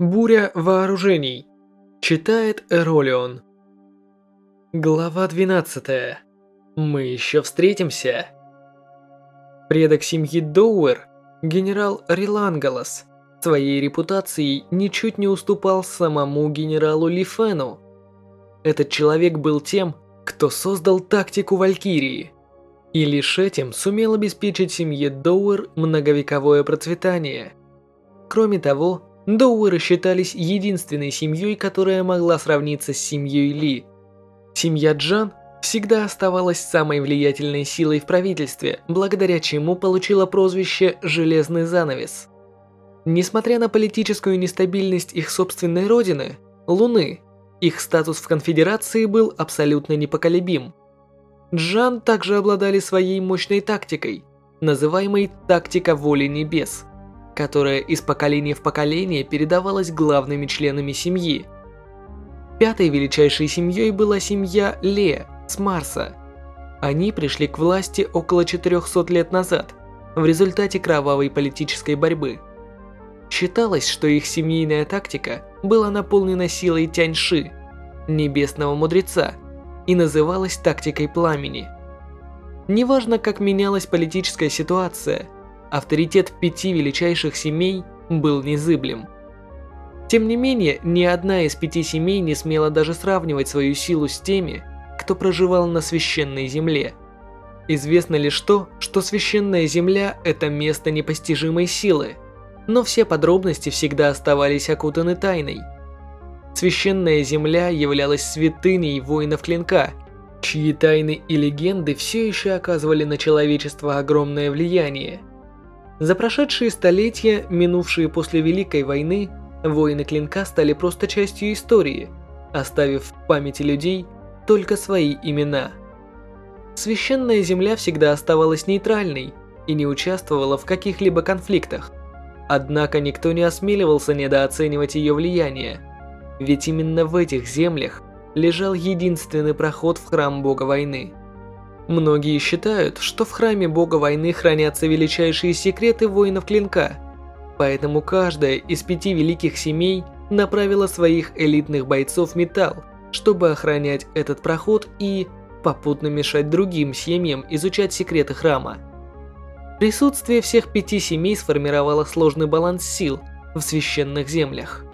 Буря вооружений. Читает Эролион. Глава 12. Мы еще встретимся. Предок семьи Доуэр, генерал Рилангалас, своей репутацией ничуть не уступал самому генералу Лифену. Этот человек был тем, кто создал тактику Валькирии. И лишь этим сумел обеспечить семье Доуэр многовековое процветание. Кроме того, Доуэры считались единственной семьей, которая могла сравниться с семьей Ли. Семья Джан всегда оставалась самой влиятельной силой в правительстве, благодаря чему получила прозвище «Железный занавес». Несмотря на политическую нестабильность их собственной родины, Луны, их статус в конфедерации был абсолютно непоколебим. Джан также обладали своей мощной тактикой, называемой «тактика воли небес», которая из поколения в поколение передавалась главными членами семьи. Пятой величайшей семьей была семья Ле с Марса. Они пришли к власти около 400 лет назад в результате кровавой политической борьбы. Считалось, что их семейная тактика была наполнена силой Тяньши, небесного мудреца, и называлась тактикой пламени. Неважно, как менялась политическая ситуация, авторитет пяти величайших семей был незыблем. Тем не менее, ни одна из пяти семей не смела даже сравнивать свою силу с теми, кто проживал на священной земле. Известно лишь то, что священная земля – это место непостижимой силы, но все подробности всегда оставались окутаны тайной. Священная земля являлась святыней воинов клинка, чьи тайны и легенды все еще оказывали на человечество огромное влияние – за прошедшие столетия, минувшие после Великой войны, воины Клинка стали просто частью истории, оставив в памяти людей только свои имена. Священная земля всегда оставалась нейтральной и не участвовала в каких-либо конфликтах. Однако никто не осмеливался недооценивать ее влияние, ведь именно в этих землях лежал единственный проход в храм бога войны – Многие считают, что в храме бога войны хранятся величайшие секреты воинов клинка, поэтому каждая из пяти великих семей направила своих элитных бойцов металл, чтобы охранять этот проход и попутно мешать другим семьям изучать секреты храма. Присутствие всех пяти семей сформировало сложный баланс сил в священных землях.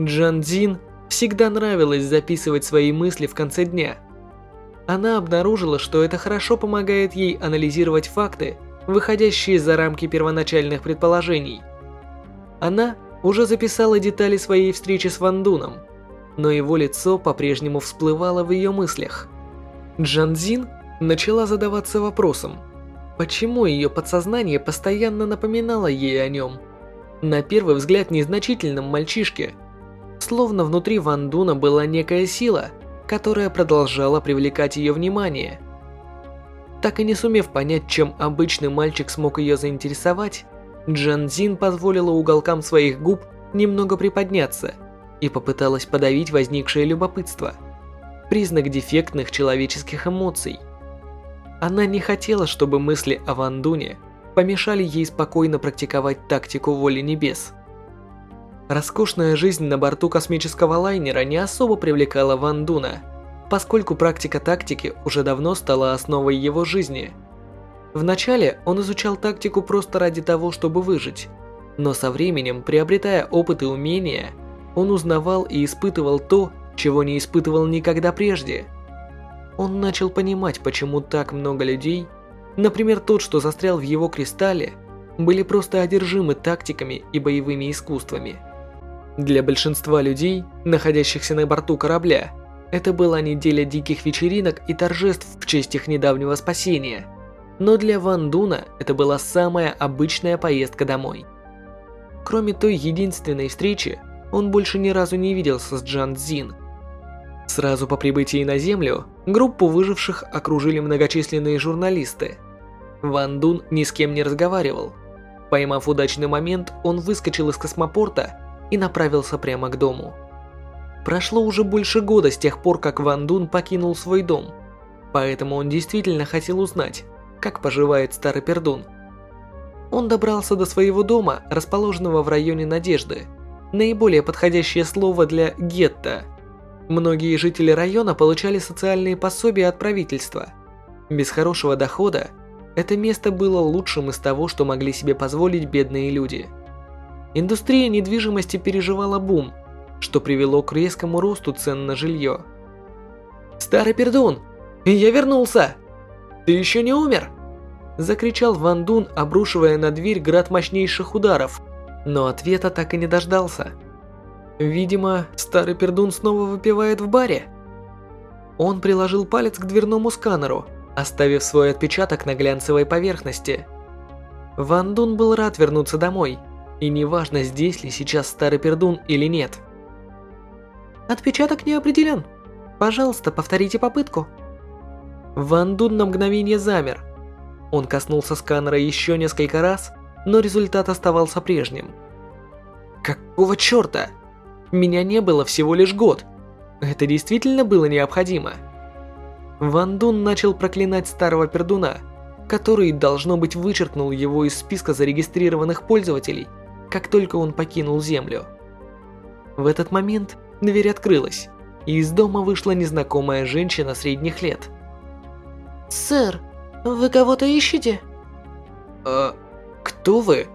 Джан Дзин всегда нравилось записывать свои мысли в конце дня – она обнаружила, что это хорошо помогает ей анализировать факты, выходящие за рамки первоначальных предположений. Она уже записала детали своей встречи с Вандуном, но его лицо по-прежнему всплывало в ее мыслях. Джанзин начала задаваться вопросом, почему ее подсознание постоянно напоминало ей о нем. На первый взгляд незначительном мальчишке, словно внутри Вандуна была некая сила – которая продолжала привлекать ее внимание. Так и не сумев понять, чем обычный мальчик смог ее заинтересовать, Джан Зин позволила уголкам своих губ немного приподняться и попыталась подавить возникшее любопытство. Признак дефектных человеческих эмоций. Она не хотела, чтобы мысли о Вандуне помешали ей спокойно практиковать тактику воли небес – Роскошная жизнь на борту космического лайнера не особо привлекала Ван Дуна, поскольку практика тактики уже давно стала основой его жизни. Вначале он изучал тактику просто ради того, чтобы выжить, но со временем, приобретая опыт и умения, он узнавал и испытывал то, чего не испытывал никогда прежде. Он начал понимать, почему так много людей, например, тот, что застрял в его кристалле, были просто одержимы тактиками и боевыми искусствами. Для большинства людей, находящихся на борту корабля, это была неделя диких вечеринок и торжеств в честь их недавнего спасения. Но для Ван Дуна это была самая обычная поездка домой. Кроме той единственной встречи, он больше ни разу не виделся с Джан Цзин. Сразу по прибытии на Землю, группу выживших окружили многочисленные журналисты. Ван Дун ни с кем не разговаривал. Поймав удачный момент, он выскочил из космопорта и направился прямо к дому. Прошло уже больше года с тех пор, как Ван Дун покинул свой дом, поэтому он действительно хотел узнать, как поживает старый пердун. Он добрался до своего дома, расположенного в районе Надежды, наиболее подходящее слово для гетто. Многие жители района получали социальные пособия от правительства. Без хорошего дохода это место было лучшим из того, что могли себе позволить бедные люди. Индустрия недвижимости переживала бум, что привело к резкому росту цен на жилье. «Старый пердун, я вернулся! Ты еще не умер?» Закричал Ван Дун, обрушивая на дверь град мощнейших ударов, но ответа так и не дождался. Видимо, старый пердун снова выпивает в баре. Он приложил палец к дверному сканеру, оставив свой отпечаток на глянцевой поверхности. Ван Дун был рад вернуться домой, и неважно, здесь ли сейчас старый пердун или нет. Отпечаток не определен. Пожалуйста, повторите попытку. Ван Дун на мгновение замер. Он коснулся сканера еще несколько раз, но результат оставался прежним. Какого черта? Меня не было всего лишь год. Это действительно было необходимо. Ван Дун начал проклинать старого пердуна, который, должно быть, вычеркнул его из списка зарегистрированных пользователей, как только он покинул Землю. В этот момент дверь открылась, и из дома вышла незнакомая женщина средних лет. «Сэр, вы кого-то ищете?» «Э, кто вы?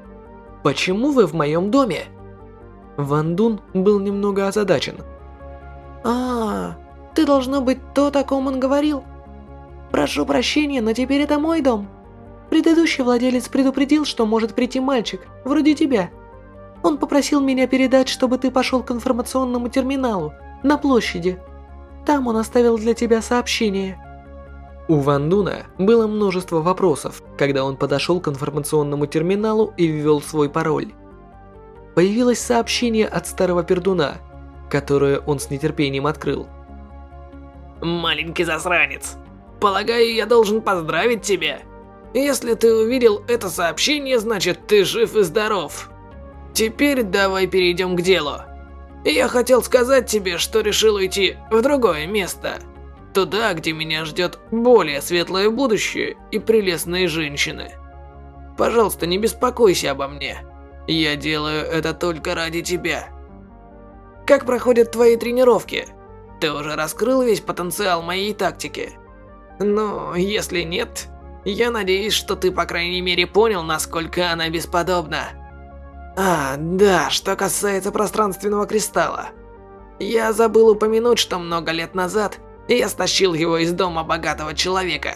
Почему вы в моем доме?» Ван Дун был немного озадачен. «А, ты должно быть то, о ком он говорил. Прошу прощения, но теперь это мой дом. Предыдущий владелец предупредил, что может прийти мальчик, вроде тебя. Он попросил меня передать, чтобы ты пошел к информационному терминалу на площади. Там он оставил для тебя сообщение». У Ван Дуна было множество вопросов, когда он подошел к информационному терминалу и ввел свой пароль. Появилось сообщение от старого пердуна, которое он с нетерпением открыл. «Маленький засранец, полагаю, я должен поздравить тебя. Если ты увидел это сообщение, значит ты жив и здоров. Теперь давай перейдем к делу. Я хотел сказать тебе, что решил уйти в другое место». Туда, где меня ждет более светлое будущее и прелестные женщины. Пожалуйста, не беспокойся обо мне. Я делаю это только ради тебя. Как проходят твои тренировки? Ты уже раскрыл весь потенциал моей тактики? Ну, если нет, я надеюсь, что ты по крайней мере понял, насколько она бесподобна. А, да, что касается пространственного кристалла. Я забыл упомянуть, что много лет назад я стащил его из дома богатого человека.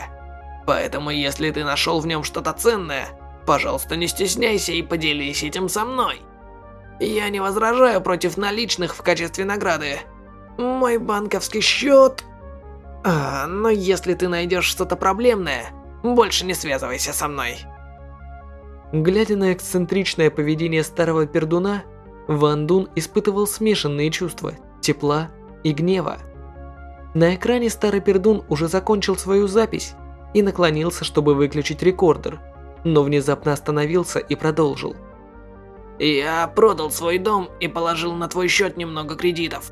Поэтому, если ты нашел в нем что-то ценное, пожалуйста, не стесняйся и поделись этим со мной. Я не возражаю против наличных в качестве награды. Мой банковский счет... А, но если ты найдешь что-то проблемное, больше не связывайся со мной. Глядя на эксцентричное поведение старого пердуна, Ван Дун испытывал смешанные чувства тепла и гнева. На экране старый пердун уже закончил свою запись и наклонился, чтобы выключить рекордер, но внезапно остановился и продолжил. «Я продал свой дом и положил на твой счет немного кредитов.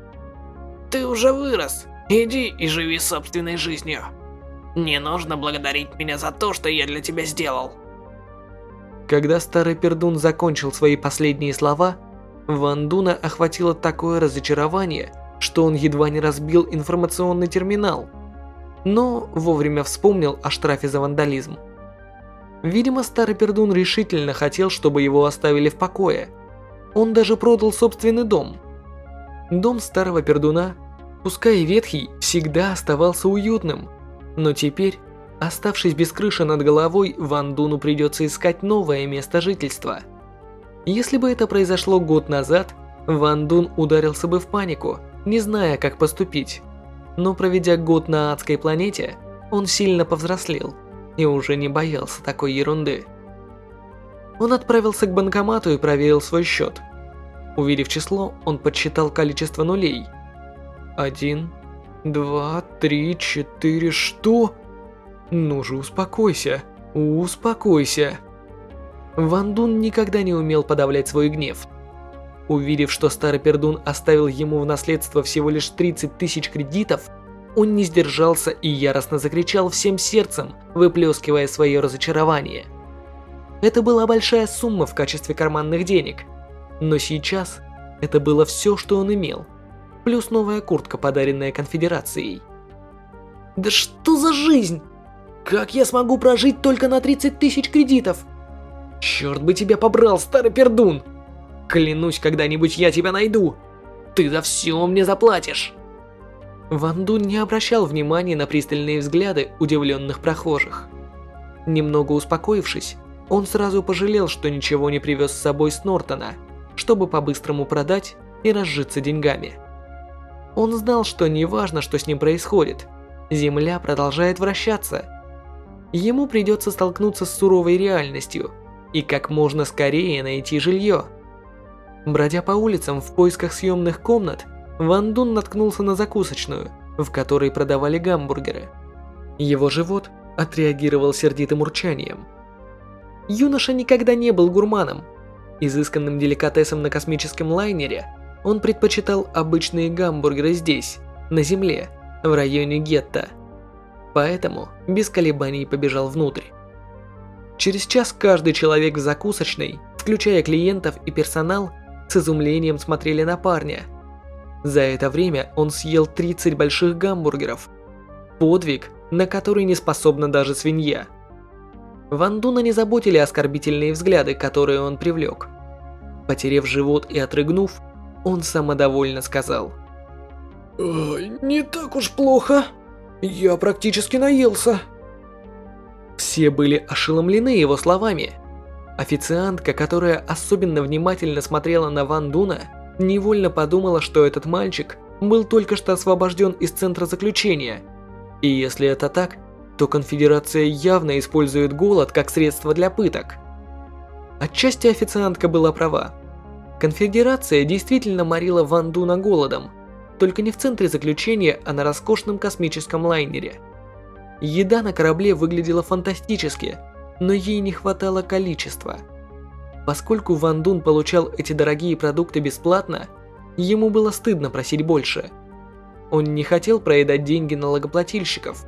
Ты уже вырос, иди и живи собственной жизнью. Не нужно благодарить меня за то, что я для тебя сделал». Когда старый пердун закончил свои последние слова, Ван Дуна охватило такое разочарование, что он едва не разбил информационный терминал, но вовремя вспомнил о штрафе за вандализм. Видимо, старый пердун решительно хотел, чтобы его оставили в покое. Он даже продал собственный дом. Дом старого пердуна, пускай и ветхий, всегда оставался уютным, но теперь, оставшись без крыши над головой, Ван Дуну придется искать новое место жительства. Если бы это произошло год назад, Ван Дун ударился бы в панику – не зная, как поступить. Но проведя год на адской планете, он сильно повзрослел и уже не боялся такой ерунды. Он отправился к банкомату и проверил свой счет. Увидев число, он подсчитал количество нулей. Один, два, три, четыре, что? Ну же, успокойся, успокойся. Ван Дун никогда не умел подавлять свой гнев, Увидев, что старый пердун оставил ему в наследство всего лишь 30 тысяч кредитов, он не сдержался и яростно закричал всем сердцем, выплескивая свое разочарование. Это была большая сумма в качестве карманных денег, но сейчас Это было все, что он имел. Плюс новая куртка, подаренная конфедерацией. Да что за жизнь? Как я смогу прожить только на 30 тысяч кредитов? Черт бы тебя побрал, старый пердун! Клянусь, когда-нибудь я тебя найду. Ты за все мне заплатишь. Ван Дун не обращал внимания на пристальные взгляды удивленных прохожих. Немного успокоившись, он сразу пожалел, что ничего не привез с собой с Нортона, чтобы по-быстрому продать и разжиться деньгами. Он знал, что неважно, что с ним происходит, Земля продолжает вращаться. Ему придется столкнуться с суровой реальностью и как можно скорее найти жилье. Бродя по улицам в поисках съемных комнат, Ван Дун наткнулся на закусочную, в которой продавали гамбургеры. Его живот отреагировал сердитым урчанием. Юноша никогда не был гурманом. Изысканным деликатесом на космическом лайнере он предпочитал обычные гамбургеры здесь, на Земле, в районе гетто. Поэтому без колебаний побежал внутрь. Через час каждый человек в закусочной, включая клиентов и персонал, с изумлением смотрели на парня. За это время он съел 30 больших гамбургеров. Подвиг, на который не способна даже свинья. Ван Дуна не заботили оскорбительные взгляды, которые он привлек. Потерев живот и отрыгнув, он самодовольно сказал. «Не так уж плохо. Я практически наелся». Все были ошеломлены его словами. Официантка, которая особенно внимательно смотрела на Ван Дуна, невольно подумала, что этот мальчик был только что освобожден из центра заключения. И если это так, то конфедерация явно использует голод как средство для пыток. Отчасти официантка была права. Конфедерация действительно морила Ван Дуна голодом, только не в центре заключения, а на роскошном космическом лайнере. Еда на корабле выглядела фантастически, но ей не хватало количества. Поскольку Ван Дун получал эти дорогие продукты бесплатно, ему было стыдно просить больше. Он не хотел проедать деньги налогоплательщиков,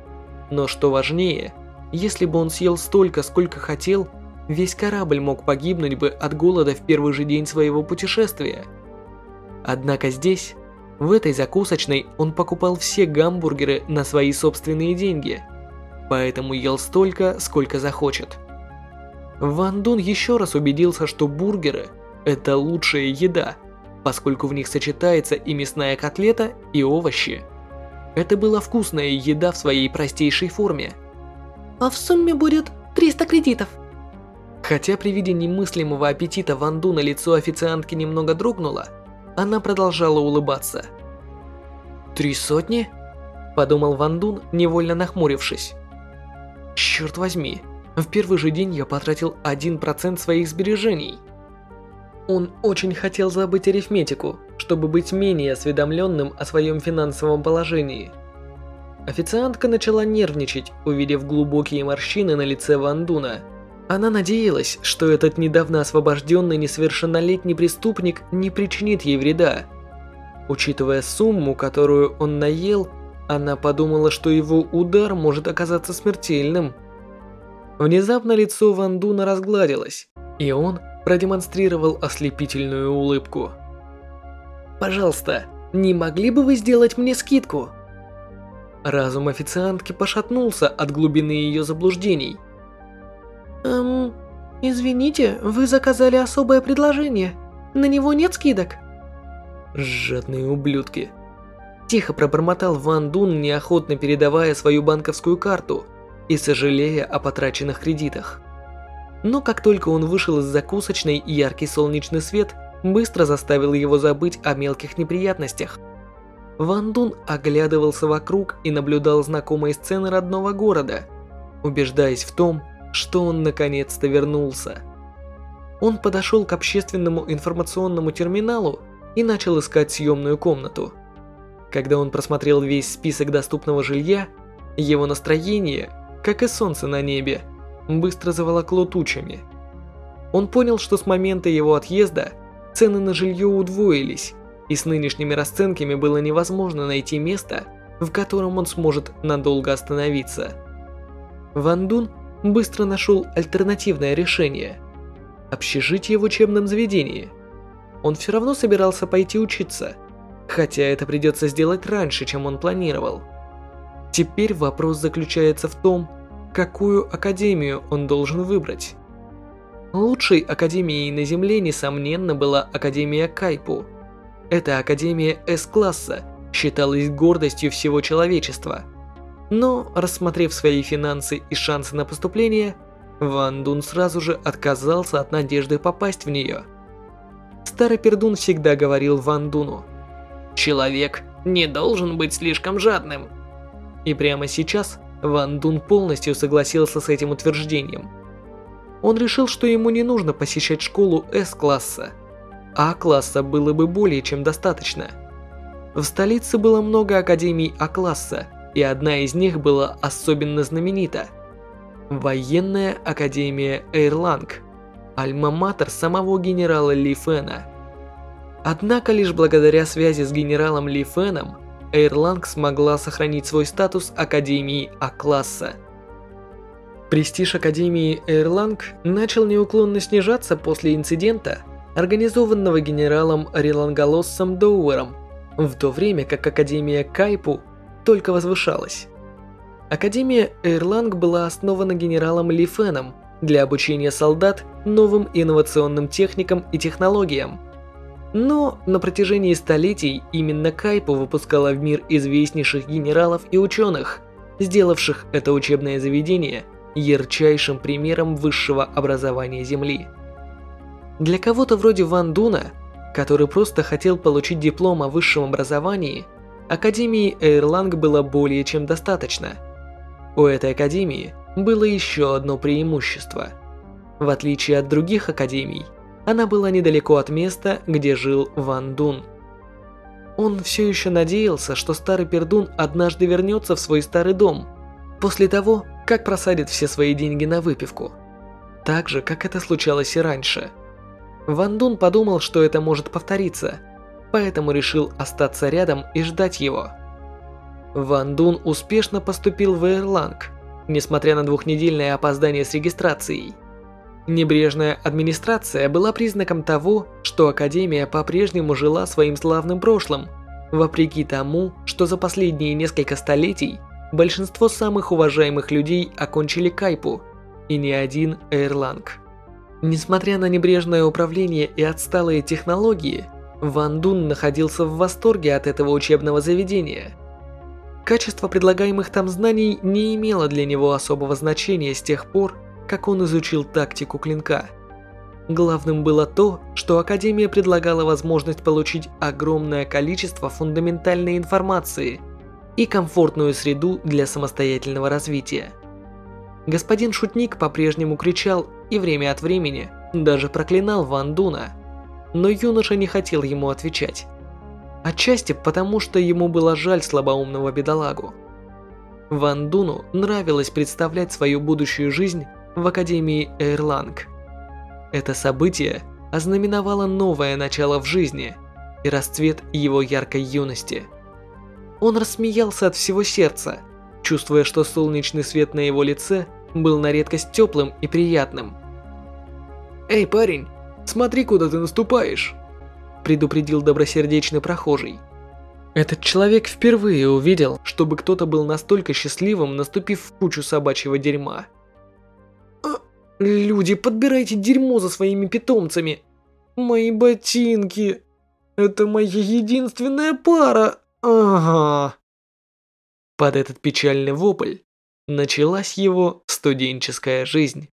но что важнее, если бы он съел столько, сколько хотел, весь корабль мог погибнуть бы от голода в первый же день своего путешествия. Однако здесь, в этой закусочной, он покупал все гамбургеры на свои собственные деньги, поэтому ел столько, сколько захочет. Ван Дун еще раз убедился, что бургеры – это лучшая еда, поскольку в них сочетается и мясная котлета, и овощи – это была вкусная еда в своей простейшей форме. А в сумме будет 300 кредитов. Хотя при виде немыслимого аппетита Ван Дуна лицо официантки немного дрогнуло, она продолжала улыбаться. «Три сотни?» – подумал Ван Дун, невольно нахмурившись. «Черт возьми, в первый же день я потратил 1% своих сбережений». Он очень хотел забыть арифметику, чтобы быть менее осведомленным о своем финансовом положении. Официантка начала нервничать, увидев глубокие морщины на лице Ван Дуна. Она надеялась, что этот недавно освобожденный несовершеннолетний преступник не причинит ей вреда. Учитывая сумму, которую он наел, она подумала, что его удар может оказаться смертельным. Внезапно лицо Ван Дуна разгладилось, и он продемонстрировал ослепительную улыбку. «Пожалуйста, не могли бы вы сделать мне скидку?» Разум официантки пошатнулся от глубины ее заблуждений. «Эм, извините, вы заказали особое предложение. На него нет скидок?» Жадные ублюдки. Тихо пробормотал Ван Дун, неохотно передавая свою банковскую карту и сожалея о потраченных кредитах. Но как только он вышел из закусочной, яркий солнечный свет быстро заставил его забыть о мелких неприятностях. Ван Дун оглядывался вокруг и наблюдал знакомые сцены родного города, убеждаясь в том, что он наконец-то вернулся. Он подошел к общественному информационному терминалу и начал искать съемную комнату. Когда он просмотрел весь список доступного жилья, его настроение, как и солнце на небе, быстро заволокло тучами. Он понял, что с момента его отъезда цены на жилье удвоились, и с нынешними расценками было невозможно найти место, в котором он сможет надолго остановиться. Ван Дун быстро нашел альтернативное решение – общежитие в учебном заведении. он все равно собирался пойти учиться, хотя это придется сделать раньше, чем он планировал. Теперь вопрос заключается в том, какую академию он должен выбрать. Лучшей академией на Земле, несомненно, была Академия Кайпу. Эта академия С-класса считалась гордостью всего человечества. Но, рассмотрев свои финансы и шансы на поступление, Ван Дун сразу же отказался от надежды попасть в нее. Старый пердун всегда говорил Ван Дуну, «Человек не должен быть слишком жадным». И прямо сейчас Ван Дун полностью согласился с этим утверждением – он решил, что ему не нужно посещать школу С-класса. А-класса было бы более чем достаточно. В столице было много академий А-класса, и одна из них была особенно знаменита. Военная академия Эйрланг, альма-матер самого генерала Ли Фэна. Однако лишь благодаря связи с генералом Ли Фэном Эйрланг смогла сохранить свой статус академии А-класса. Престиж Академии Эйрланг начал неуклонно снижаться после инцидента, организованного генералом Риланголоссом Доуэром, в то время как Академия Кайпу только возвышалась. Академия Эйрланг была основана генералом Ли Феном для обучения солдат новым инновационным техникам и технологиям. Но на протяжении столетий именно Кайпу выпускала в мир известнейших генералов и ученых, сделавших это учебное заведение – ярчайшим примером высшего образования Земли. Для кого-то вроде Ван Дуна, который просто хотел получить диплом о высшем образовании, Академии Эйрланг было более чем достаточно. У этой академии было еще одно преимущество. В отличие от других академий, она была недалеко от места, где жил Ван Дун. Он все еще надеялся, что старый пердун однажды вернется в свой старый дом, после того, как просадит все свои деньги на выпивку. Так же, как это случалось и раньше. Ван Дун подумал, что это может повториться, поэтому решил остаться рядом и ждать его. Ван Дун успешно поступил в Эрланг, несмотря на двухнедельное опоздание с регистрацией. Небрежная администрация была признаком того, что Академия по-прежнему жила своим славным прошлым, вопреки тому, что за последние несколько столетий большинство самых уважаемых людей окончили Кайпу, и не один Эрланг. Несмотря на небрежное управление и отсталые технологии, Ван Дун находился в восторге от этого учебного заведения. Качество предлагаемых там знаний не имело для него особого значения с тех пор, как он изучил тактику клинка. Главным было то, что Академия предлагала возможность получить огромное количество фундаментальной информации – и комфортную среду для самостоятельного развития. Господин Шутник по-прежнему кричал и время от времени даже проклинал Ван Дуна, но юноша не хотел ему отвечать. Отчасти потому, что ему было жаль слабоумного бедолагу. Ван Дуну нравилось представлять свою будущую жизнь в Академии Эйрланг. Это событие ознаменовало новое начало в жизни и расцвет его яркой юности – он рассмеялся от всего сердца, чувствуя, что солнечный свет на его лице был на редкость теплым и приятным. «Эй, парень, смотри, куда ты наступаешь!» предупредил добросердечный прохожий. Этот человек впервые увидел, чтобы кто-то был настолько счастливым, наступив в кучу собачьего дерьма. А, «Люди, подбирайте дерьмо за своими питомцами! Мои ботинки! Это моя единственная пара!» Ага. Под этот печальный вопль началась его студенческая жизнь.